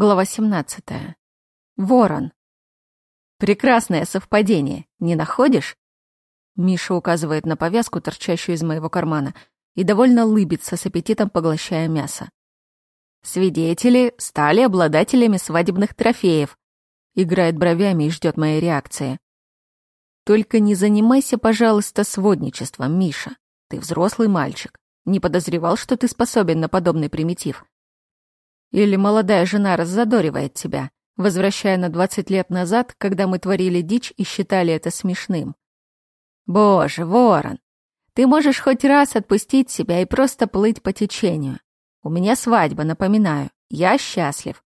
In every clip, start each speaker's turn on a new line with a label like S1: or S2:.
S1: Глава 17. Ворон. Прекрасное совпадение, не находишь? Миша указывает на повязку, торчащую из моего кармана, и довольно лыбится с аппетитом, поглощая мясо. Свидетели стали обладателями свадебных трофеев. Играет бровями и ждет моей реакции. Только не занимайся, пожалуйста, сводничеством, Миша. Ты взрослый мальчик. Не подозревал, что ты способен на подобный примитив. Или молодая жена раззадоривает тебя, возвращая на 20 лет назад, когда мы творили дичь и считали это смешным. Боже, ворон, ты можешь хоть раз отпустить себя и просто плыть по течению. У меня свадьба, напоминаю. Я счастлив.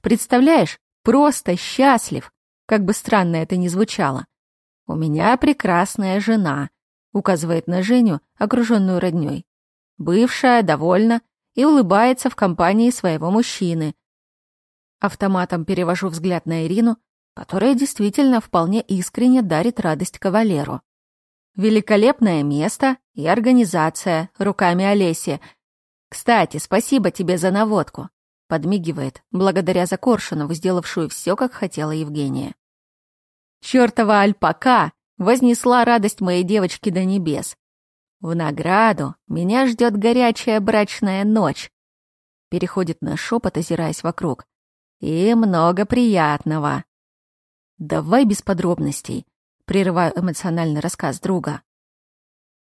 S1: Представляешь, просто счастлив, как бы странно это ни звучало. У меня прекрасная жена, указывает на Женю, окруженную роднёй. Бывшая, довольна, и улыбается в компании своего мужчины. Автоматом перевожу взгляд на Ирину, которая действительно вполне искренне дарит радость кавалеру. Великолепное место и организация руками Олеси. Кстати, спасибо тебе за наводку. Подмигивает, благодаря за Коршунову, сделавшую все, как хотела Евгения. Чёртова альпака вознесла радость моей девочки до небес. В награду меня ждет горячая брачная ночь. Переходит на шепот, озираясь вокруг. И много приятного. Давай без подробностей. Прерываю эмоциональный рассказ друга.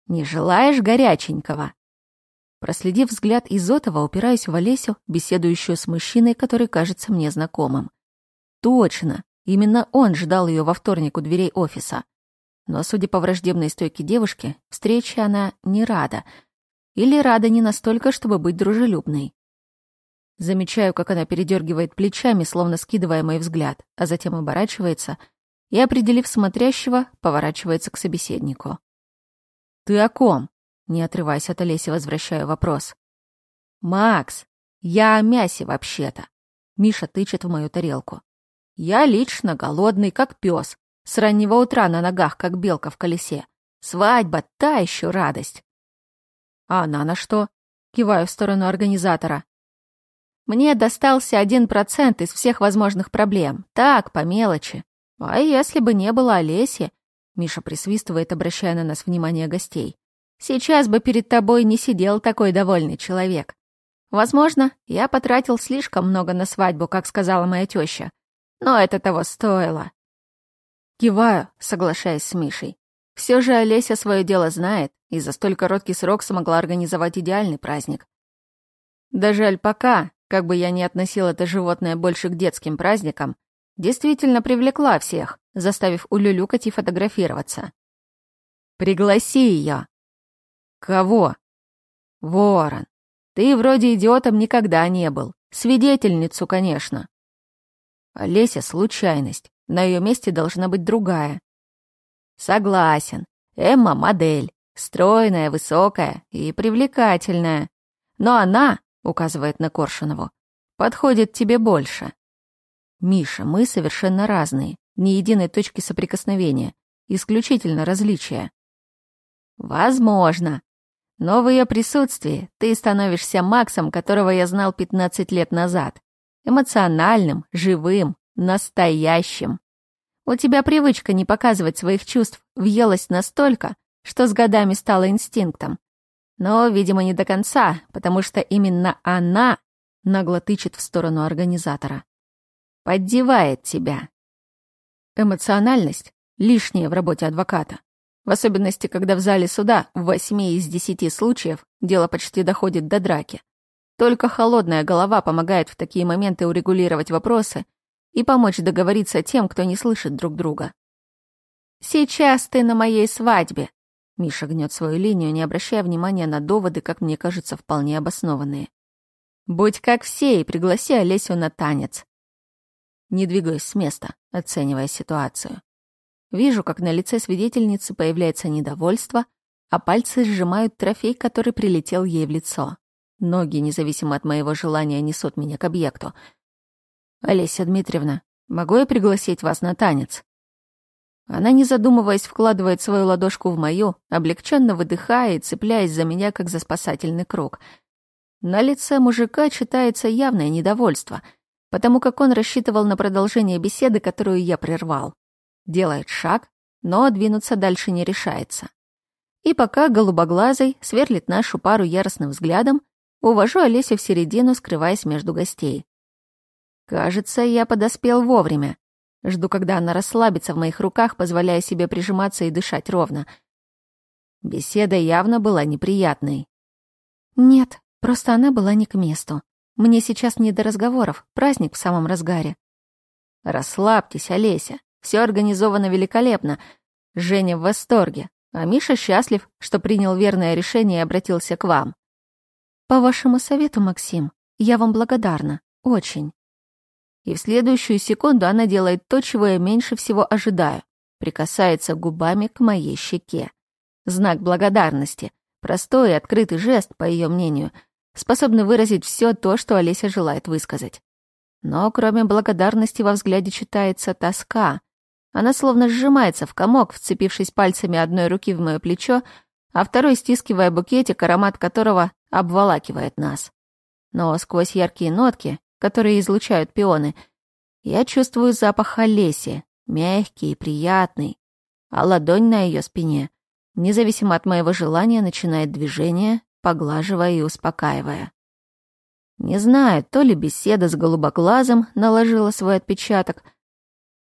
S1: Не желаешь горяченького? Проследив взгляд Изотова, упираюсь в Олесю, беседующую с мужчиной, который кажется мне знакомым. Точно, именно он ждал ее во вторник у дверей офиса. Но, судя по враждебной стойке девушки, встрече она не рада. Или рада не настолько, чтобы быть дружелюбной. Замечаю, как она передергивает плечами, словно скидывая мой взгляд, а затем оборачивается и, определив смотрящего, поворачивается к собеседнику. «Ты о ком?» Не отрываясь от Олеси, возвращаю вопрос. «Макс, я о мясе вообще-то». Миша тычет в мою тарелку. «Я лично голодный, как пес, с раннего утра на ногах, как белка в колесе. Свадьба — та еще радость. А она на что? Киваю в сторону организатора. Мне достался один процент из всех возможных проблем. Так, по мелочи. А если бы не было Олеси... Миша присвистывает, обращая на нас внимание гостей. Сейчас бы перед тобой не сидел такой довольный человек. Возможно, я потратил слишком много на свадьбу, как сказала моя теща. Но это того стоило. Киваю, соглашаясь с Мишей. Все же Олеся свое дело знает и за столь короткий срок смогла организовать идеальный праздник. Даже альпака, как бы я ни относил это животное больше к детским праздникам, действительно привлекла всех, заставив улюлюкать и фотографироваться. «Пригласи ее!» «Кого?» «Ворон. Ты вроде идиотом никогда не был. Свидетельницу, конечно». Олеся — случайность. На ее месте должна быть другая. Согласен. Эмма — модель. Стройная, высокая и привлекательная. Но она, указывает на Коршунову, подходит тебе больше. Миша, мы совершенно разные. Ни единой точки соприкосновения. Исключительно различия. Возможно. Но в ее присутствии ты становишься Максом, которого я знал 15 лет назад. Эмоциональным, живым, Настоящим. У тебя привычка не показывать своих чувств въелась настолько, что с годами стала инстинктом. Но, видимо, не до конца, потому что именно она нагло тычет в сторону организатора. Поддевает тебя. Эмоциональность — лишняя в работе адвоката. В особенности, когда в зале суда в восьми из десяти случаев дело почти доходит до драки. Только холодная голова помогает в такие моменты урегулировать вопросы и помочь договориться тем, кто не слышит друг друга. «Сейчас ты на моей свадьбе», — Миша гнет свою линию, не обращая внимания на доводы, как мне кажется, вполне обоснованные. «Будь как все и пригласи Олесю на танец». Не двигаюсь с места, оценивая ситуацию. Вижу, как на лице свидетельницы появляется недовольство, а пальцы сжимают трофей, который прилетел ей в лицо. Ноги, независимо от моего желания, несут меня к объекту — «Олеся Дмитриевна, могу я пригласить вас на танец?» Она, не задумываясь, вкладывает свою ладошку в мою, облегченно выдыхая и цепляясь за меня, как за спасательный круг. На лице мужика читается явное недовольство, потому как он рассчитывал на продолжение беседы, которую я прервал. Делает шаг, но двинуться дальше не решается. И пока голубоглазый сверлит нашу пару яростным взглядом, увожу Олесю в середину, скрываясь между гостей. Кажется, я подоспел вовремя. Жду, когда она расслабится в моих руках, позволяя себе прижиматься и дышать ровно. Беседа явно была неприятной. Нет, просто она была не к месту. Мне сейчас не до разговоров, праздник в самом разгаре. Расслабьтесь, Олеся. Все организовано великолепно. Женя в восторге, а Миша счастлив, что принял верное решение и обратился к вам. По вашему совету, Максим, я вам благодарна. Очень. И в следующую секунду она делает то, чего я меньше всего ожидаю. Прикасается губами к моей щеке. Знак благодарности. Простой и открытый жест, по ее мнению, способный выразить все то, что Олеся желает высказать. Но кроме благодарности во взгляде читается тоска. Она словно сжимается в комок, вцепившись пальцами одной руки в мое плечо, а второй стискивая букетик, аромат которого обволакивает нас. Но сквозь яркие нотки, которые излучают пионы, я чувствую запах Олеси, мягкий и приятный, а ладонь на ее спине, независимо от моего желания, начинает движение, поглаживая и успокаивая. Не знаю, то ли беседа с голубоглазом наложила свой отпечаток,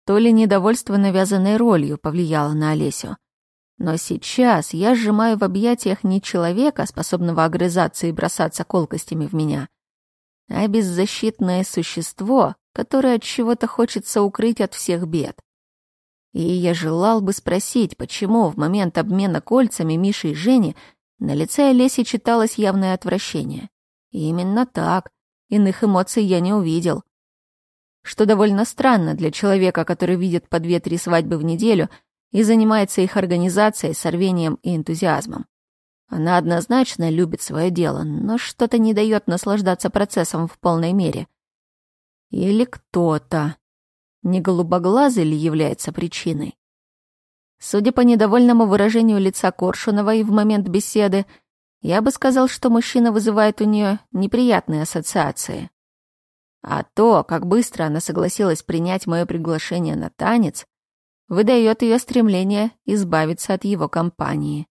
S1: то ли недовольство навязанной ролью повлияло на Олесю. Но сейчас я сжимаю в объятиях не человека, способного огрызаться и бросаться колкостями в меня, а беззащитное существо, которое от чего-то хочется укрыть от всех бед. И я желал бы спросить, почему в момент обмена кольцами Миши и Жени на лице Олеси читалось явное отвращение. И именно так. Иных эмоций я не увидел. Что довольно странно для человека, который видит по две-три свадьбы в неделю и занимается их организацией с рвением и энтузиазмом. Она однозначно любит свое дело, но что-то не дает наслаждаться процессом в полной мере. Или кто-то. Не голубоглазый ли является причиной? Судя по недовольному выражению лица Коршуновой в момент беседы, я бы сказал, что мужчина вызывает у нее неприятные ассоциации. А то, как быстро она согласилась принять мое приглашение на танец, выдает ее стремление избавиться от его компании.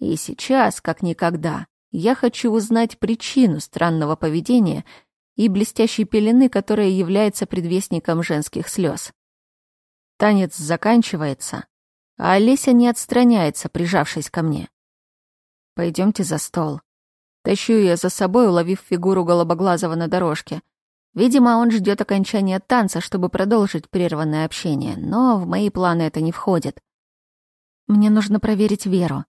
S1: И сейчас, как никогда, я хочу узнать причину странного поведения и блестящей пелены, которая является предвестником женских слез. Танец заканчивается, а Олеся не отстраняется, прижавшись ко мне. Пойдемте за стол. Тащу ее за собой, уловив фигуру голубоглазого на дорожке. Видимо, он ждет окончания танца, чтобы продолжить прерванное общение, но в мои планы это не входит. Мне нужно проверить Веру.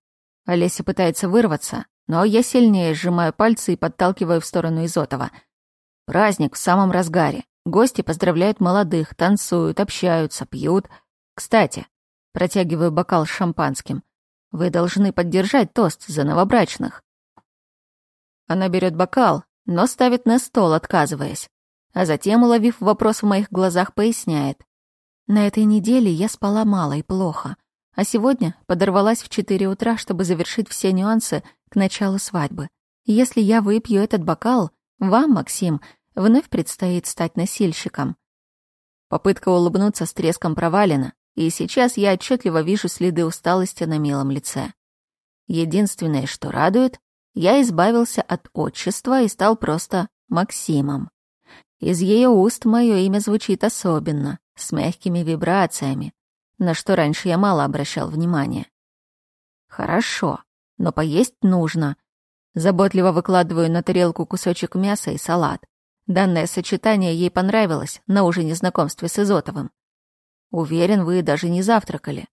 S1: Олеся пытается вырваться, но я сильнее сжимаю пальцы и подталкиваю в сторону Изотова. Праздник в самом разгаре. Гости поздравляют молодых, танцуют, общаются, пьют. Кстати, протягиваю бокал с шампанским. Вы должны поддержать тост за новобрачных. Она берет бокал, но ставит на стол, отказываясь. А затем, уловив вопрос в моих глазах, поясняет. На этой неделе я спала мало и плохо. А сегодня подорвалась в 4 утра, чтобы завершить все нюансы к началу свадьбы. Если я выпью этот бокал, вам, Максим, вновь предстоит стать носильщиком. Попытка улыбнуться с треском провалена, и сейчас я отчетливо вижу следы усталости на милом лице. Единственное, что радует, я избавился от отчества и стал просто Максимом. Из ее уст мое имя звучит особенно, с мягкими вибрациями, на что раньше я мало обращал внимания. Хорошо, но поесть нужно. Заботливо выкладываю на тарелку кусочек мяса и салат. Данное сочетание ей понравилось на ужине знакомстве с Изотовым. Уверен, вы даже не завтракали.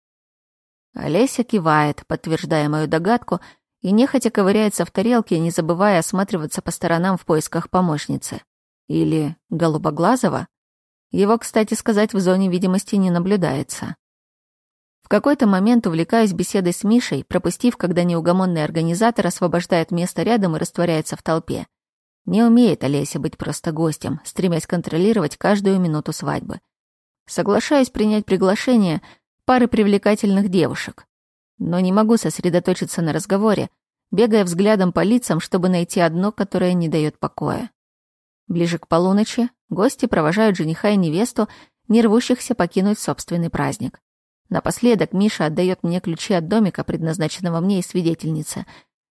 S1: Олеся кивает, подтверждая мою догадку, и нехотя ковыряется в тарелке, не забывая осматриваться по сторонам в поисках помощницы. Или голубоглазого? Его, кстати сказать, в зоне видимости не наблюдается. В какой-то момент увлекаюсь беседой с Мишей, пропустив, когда неугомонный организатор освобождает место рядом и растворяется в толпе. Не умеет Олеся быть просто гостем, стремясь контролировать каждую минуту свадьбы. Соглашаюсь принять приглашение пары привлекательных девушек. Но не могу сосредоточиться на разговоре, бегая взглядом по лицам, чтобы найти одно, которое не дает покоя. Ближе к полуночи гости провожают жениха и невесту, не рвущихся покинуть собственный праздник. Напоследок Миша отдает мне ключи от домика, предназначенного мне и свидетельнице.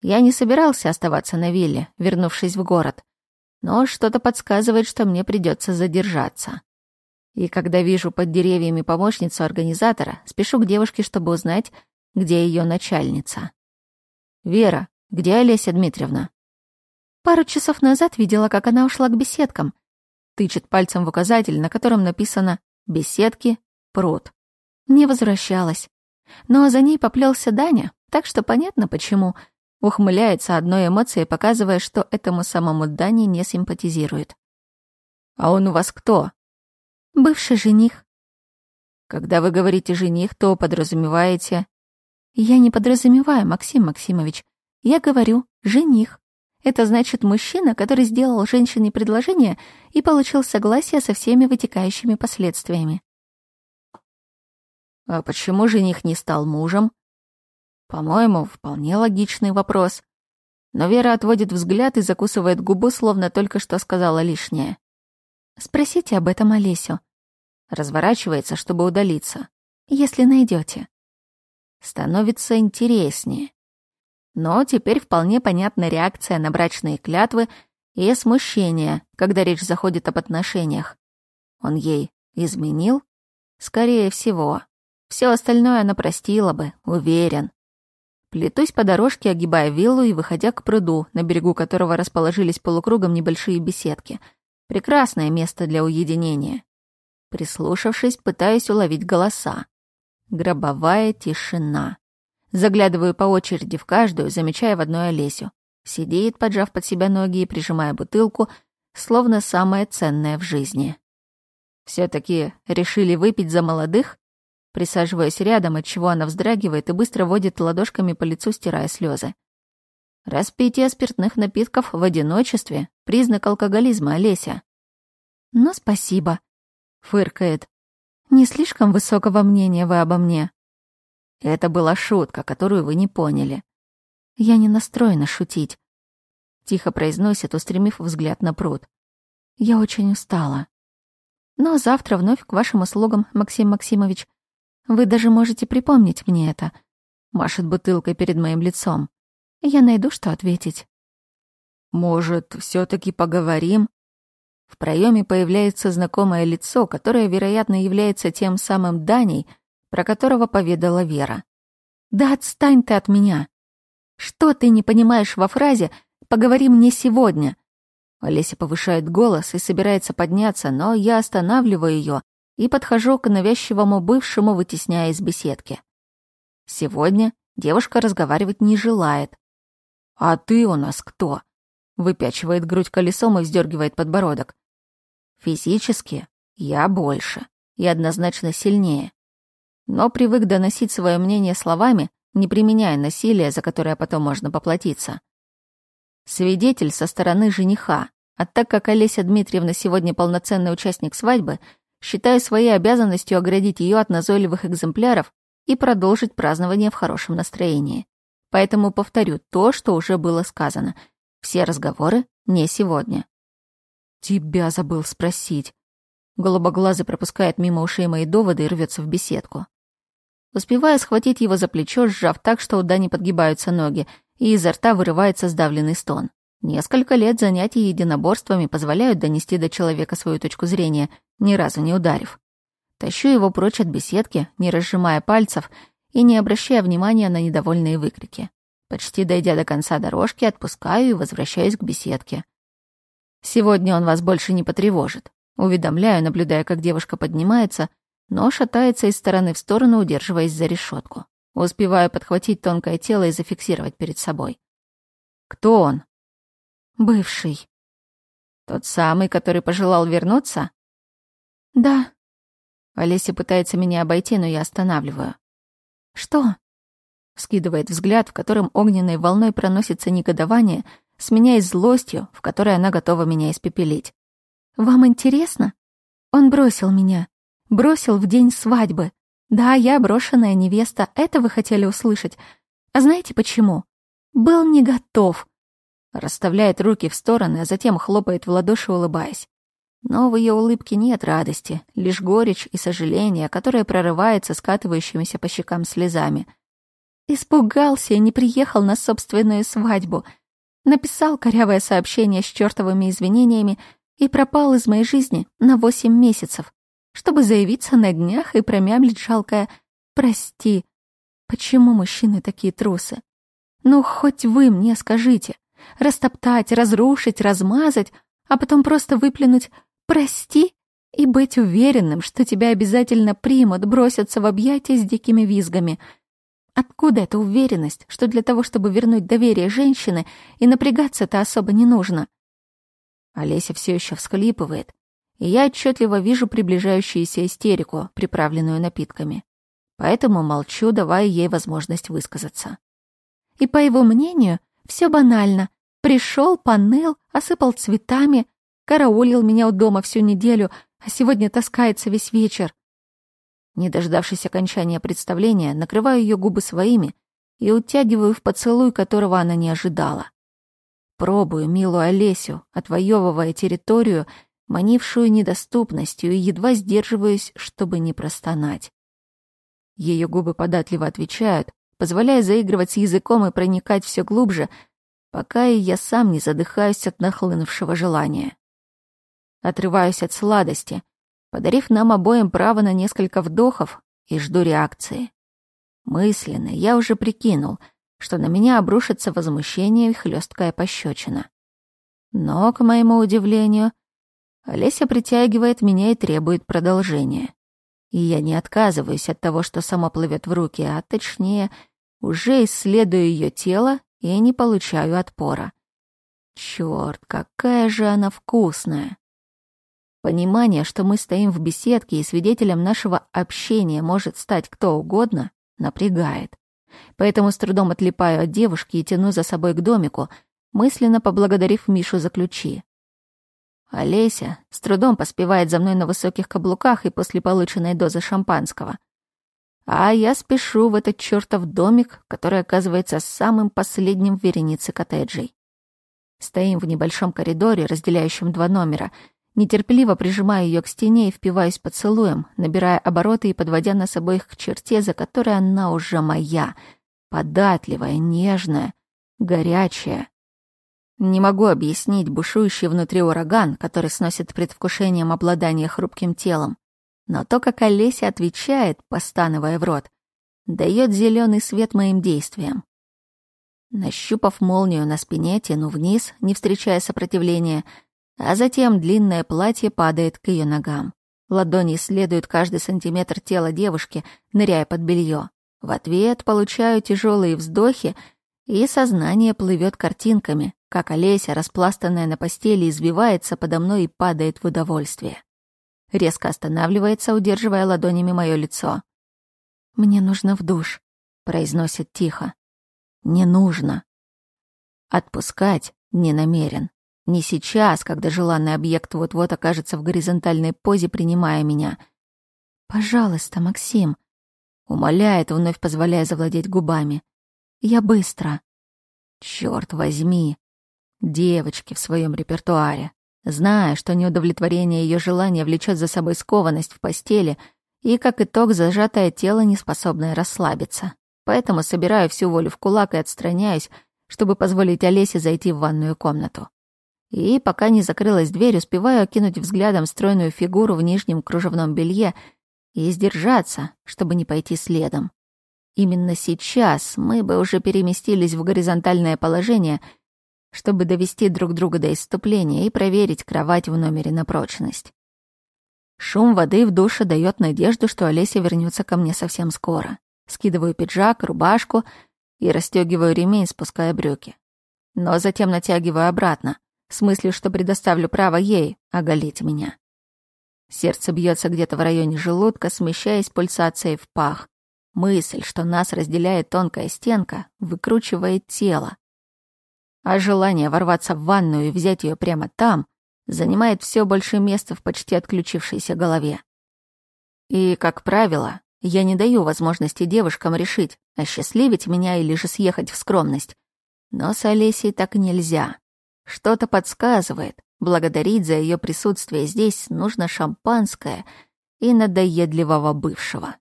S1: Я не собирался оставаться на вилле, вернувшись в город. Но что-то подсказывает, что мне придется задержаться. И когда вижу под деревьями помощницу организатора, спешу к девушке, чтобы узнать, где ее начальница. «Вера, где Олеся Дмитриевна?» Пару часов назад видела, как она ушла к беседкам. Тычет пальцем в указатель, на котором написано «Беседки, пруд». Не возвращалась. Но за ней поплелся Даня, так что понятно почему. Ухмыляется одной эмоцией, показывая, что этому самому Дане не симпатизирует. «А он у вас кто?» «Бывший жених». «Когда вы говорите «жених», то подразумеваете...» «Я не подразумеваю, Максим Максимович. Я говорю «жених». Это значит мужчина, который сделал женщине предложение и получил согласие со всеми вытекающими последствиями.
S2: А почему жених не стал мужем? По-моему, вполне логичный вопрос. Но Вера отводит взгляд и закусывает губу, словно только что сказала лишнее.
S1: Спросите об этом Олесю.
S2: Разворачивается, чтобы удалиться.
S1: Если найдете.
S2: Становится интереснее. Но теперь вполне понятна реакция на брачные клятвы и смущение, когда речь заходит об отношениях. Он ей изменил? Скорее всего. Все остальное она простила бы, уверен. Плетусь по дорожке, огибая виллу и выходя к пруду, на берегу которого расположились полукругом небольшие беседки. Прекрасное место для уединения. Прислушавшись, пытаюсь уловить голоса. Гробовая тишина. Заглядываю по очереди в каждую, замечая в одной Олесю. Сидит, поджав под себя ноги и прижимая бутылку, словно самое ценное в жизни. все таки решили выпить за молодых? Присаживаясь рядом, от чего она вздрагивает и быстро водит ладошками по лицу, стирая слезы. Распитие спиртных напитков в одиночестве — признак алкоголизма, Олеся.
S1: «Ну, спасибо», — фыркает. «Не слишком высокого мнения вы обо мне».
S2: Это была шутка, которую вы не поняли.
S1: Я не настроена шутить. Тихо произносит, устремив взгляд на пруд. Я очень устала. Но завтра вновь к вашим услугам, Максим Максимович. Вы даже можете припомнить мне это. Машет бутылкой перед моим лицом. Я найду, что ответить.
S2: Может, все таки поговорим? В проеме появляется знакомое лицо, которое, вероятно, является тем самым Даней, про которого поведала Вера.
S1: «Да отстань ты от меня! Что ты не понимаешь во фразе «поговори мне сегодня»?»
S2: Олеся повышает голос и собирается подняться, но я останавливаю ее и подхожу к навязчивому бывшему, вытесняя из беседки. Сегодня девушка разговаривать не желает. «А ты у нас кто?» Выпячивает грудь колесом и вздергивает подбородок. Физически я больше и однозначно сильнее но привык доносить свое мнение словами, не применяя насилия, за которое потом можно поплатиться. Свидетель со стороны жениха, а так как Олеся Дмитриевна сегодня полноценный участник свадьбы, считаю своей обязанностью оградить ее от назойливых экземпляров и продолжить празднование в хорошем настроении. Поэтому повторю то, что уже было сказано. Все разговоры не сегодня.
S1: Тебя забыл спросить. Голубоглазый пропускает мимо ушей мои доводы и рвется в беседку.
S2: Успевая схватить его за плечо, сжав так, что у Дани подгибаются ноги, и изо рта вырывается сдавленный стон. Несколько лет занятий единоборствами позволяют донести до человека свою точку зрения, ни разу не ударив. Тащу его прочь от беседки, не разжимая пальцев и не обращая внимания на недовольные выкрики. Почти дойдя до конца дорожки, отпускаю и возвращаюсь к беседке. Сегодня он вас больше не потревожит. Уведомляю, наблюдая, как девушка поднимается, но шатается из стороны в сторону, удерживаясь за решетку. Успеваю подхватить тонкое тело и зафиксировать перед собой. Кто он?
S1: Бывший.
S2: Тот самый, который пожелал вернуться?
S1: Да.
S2: Олеся пытается меня обойти, но я останавливаю.
S1: Что?
S2: Скидывает взгляд, в котором огненной волной проносится негодование, сменяясь злостью, в которой она готова меня испепелить.
S1: Вам интересно? Он бросил меня. Бросил в день свадьбы. Да, я брошенная невеста, это вы хотели услышать. А знаете почему? Был не готов.
S2: Расставляет руки в стороны, а затем хлопает в ладоши, улыбаясь. Но в ее улыбке нет радости, лишь горечь и сожаление, которое прорывается скатывающимися по щекам слезами. Испугался и не приехал на собственную свадьбу. Написал корявое сообщение с чертовыми извинениями и пропал из моей жизни на восемь месяцев, чтобы заявиться на днях и промямлить жалкое «прости». Почему мужчины такие трусы? Ну, хоть вы мне скажите. Растоптать, разрушить, размазать, а потом просто выплюнуть «прости» и быть уверенным, что тебя обязательно примут, бросятся в объятия с дикими визгами. Откуда эта уверенность, что для того, чтобы вернуть доверие женщины, и напрягаться-то особо не нужно? Олеся все еще всхлипывает, и я отчетливо вижу приближающуюся истерику, приправленную напитками. Поэтому молчу, давая ей возможность высказаться. И по его мнению, все банально. Пришел, поныл, осыпал цветами, караулил меня у дома всю неделю, а сегодня таскается весь вечер. Не дождавшись окончания представления, накрываю ее губы своими и утягиваю в поцелуй, которого она не ожидала. Пробую милую Олесю, отвоевывая территорию, манившую недоступностью, и едва сдерживаюсь, чтобы не простонать. Ее губы податливо отвечают, позволяя заигрывать с языком и проникать все глубже, пока и я сам не задыхаюсь от нахлынувшего желания. Отрываюсь от сладости, подарив нам обоим право на несколько вдохов, и жду реакции. Мысленно я уже прикинул — что на меня обрушится возмущение и хлесткая пощечина. Но, к моему удивлению, Олеся притягивает меня и требует продолжения. И я не отказываюсь от того, что само плывет в руки, а точнее, уже исследую ее тело и не получаю отпора. Черт, какая же она вкусная! Понимание, что мы стоим в беседке и свидетелем нашего общения может стать кто угодно, напрягает. Поэтому с трудом отлипаю от девушки и тяну за собой к домику, мысленно поблагодарив Мишу за ключи. Олеся с трудом поспевает за мной на высоких каблуках и после полученной дозы шампанского. А я спешу в этот чертов домик, который оказывается самым последним в веренице коттеджей. Стоим в небольшом коридоре, разделяющем два номера — Нетерпеливо прижимаю ее к стене и впиваюсь поцелуем, набирая обороты и подводя нас обоих к черте, за которой она уже моя. Податливая, нежная, горячая. Не могу объяснить бушующий внутри ураган, который сносит предвкушением обладания хрупким телом. Но то, как Олеся отвечает, постановая в рот, дает зеленый свет моим действиям. Нащупав молнию на спине, тяну вниз, не встречая сопротивления — а затем длинное платье падает к ее ногам. Ладони исследуют каждый сантиметр тела девушки, ныряя под белье. В ответ получаю тяжелые вздохи, и сознание плывет картинками, как Олеся, распластанная на постели, избивается подо мной и падает в удовольствие. Резко останавливается, удерживая ладонями мое лицо. «Мне нужно в душ», — произносит тихо. «Не нужно». Отпускать не намерен. Не сейчас, когда желанный объект вот-вот окажется в горизонтальной позе, принимая меня. «Пожалуйста, Максим», — умоляет, вновь позволяя завладеть губами. «Я быстро». Черт возьми. Девочки в своем репертуаре. Зная, что неудовлетворение ее желания влечет за собой скованность в постели и, как итог, зажатое тело, не способное расслабиться. Поэтому собираю всю волю в кулак и отстраняюсь, чтобы позволить Олесе зайти в ванную комнату. И, пока не закрылась дверь, успеваю окинуть взглядом стройную фигуру в нижнем кружевном белье и сдержаться, чтобы не пойти следом. Именно сейчас мы бы уже переместились в горизонтальное положение, чтобы довести друг друга до иступления и проверить кровать в номере на прочность. Шум воды в душе дает надежду, что Олеся вернется ко мне совсем скоро. Скидываю пиджак, рубашку и расстегиваю ремень, спуская брюки. Но затем натягиваю обратно с мыслью, что предоставлю право ей оголить меня. Сердце бьется где-то в районе желудка, смещаясь пульсацией в пах. Мысль, что нас разделяет тонкая стенка, выкручивает тело. А желание ворваться в ванную и взять ее прямо там занимает все больше места в почти отключившейся голове. И, как правило, я не даю возможности девушкам решить, осчастливить меня или же съехать в скромность. Но с Олесей так нельзя. Что-то подсказывает. Благодарить за ее присутствие здесь нужно шампанское и надоедливого бывшего.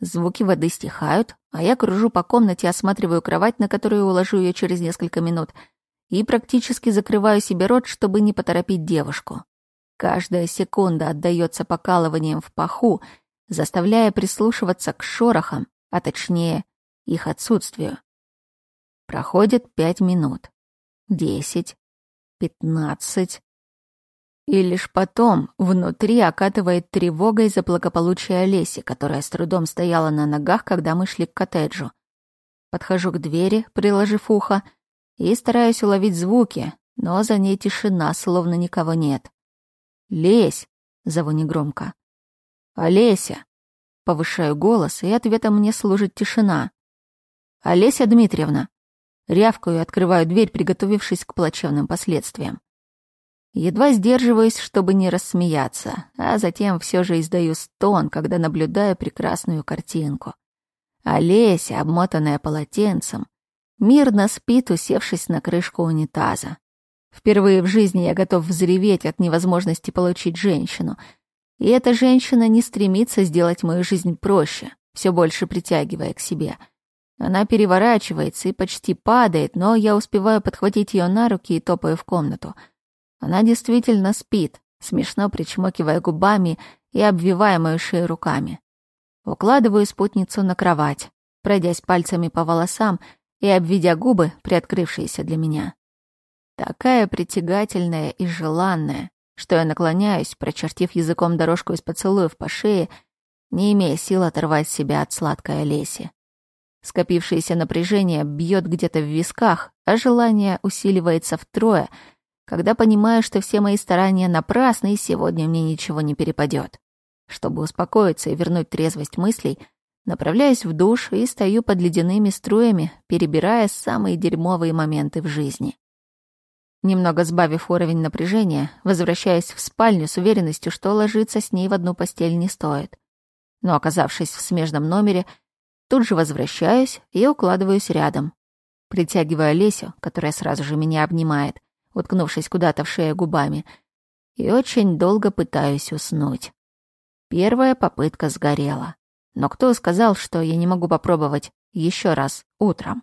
S2: Звуки воды стихают, а я кружу по комнате, осматриваю кровать, на которую уложу ее через несколько минут, и практически закрываю себе рот, чтобы не поторопить девушку. Каждая секунда отдается покалыванием в паху, заставляя прислушиваться к шорохам, а точнее, их отсутствию. Проходит пять минут. Десять. Пятнадцать. И лишь потом внутри окатывает тревогой за благополучие Олеси, которая с трудом стояла на ногах, когда мы шли к коттеджу. Подхожу к двери, приложив ухо, и стараюсь уловить звуки, но за ней тишина, словно никого нет. «Лезь!» — зову негромко. «Олеся!» — повышаю голос, и ответом мне служит тишина. «Олеся Дмитриевна!» Рявкаю и открываю дверь, приготовившись к плачевным последствиям. Едва сдерживаюсь, чтобы не рассмеяться, а затем все же издаю стон, когда наблюдаю прекрасную картинку. Олеся, обмотанная полотенцем, мирно спит, усевшись на крышку унитаза. Впервые в жизни я готов взреветь от невозможности получить женщину. И эта женщина не стремится сделать мою жизнь проще, все больше притягивая к себе. Она переворачивается и почти падает, но я успеваю подхватить ее на руки и топаю в комнату — она действительно спит, смешно причмокивая губами и обвивая мою шею руками. Укладываю спутницу на кровать, пройдясь пальцами по волосам и обведя губы, приоткрывшиеся для меня. Такая притягательная и желанная, что я наклоняюсь, прочертив языком дорожку из поцелуев по шее, не имея сил оторвать себя от сладкой Олеси. Скопившееся напряжение бьет где-то в висках, а желание усиливается втрое — когда понимаю, что все мои старания напрасны, и сегодня мне ничего не перепадет. Чтобы успокоиться и вернуть трезвость мыслей, направляюсь в душ и стою под ледяными струями, перебирая самые дерьмовые моменты в жизни. Немного сбавив уровень напряжения, возвращаюсь в спальню с уверенностью, что ложиться с ней в одну постель не стоит. Но, оказавшись в смежном номере, тут же возвращаюсь и укладываюсь рядом. Притягиваю Олесю, которая сразу же меня обнимает, уткнувшись куда-то в шею губами, и очень долго пытаюсь уснуть. Первая попытка сгорела. Но кто сказал, что я не могу попробовать еще раз утром?